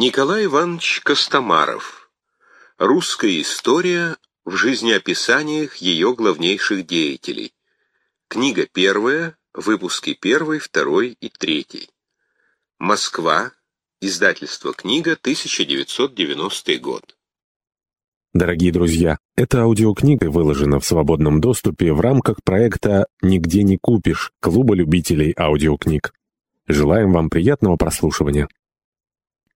Николай Иванович Костомаров. Русская история в жизнеописаниях ее главнейших деятелей. Книга первая, выпуски первый, второй и третий. Москва. Издательство «Книга», 1990 год. Дорогие друзья, эта аудиокнига выложена в свободном доступе в рамках проекта «Нигде не купишь» Клуба любителей аудиокниг. Желаем вам приятного прослушивания.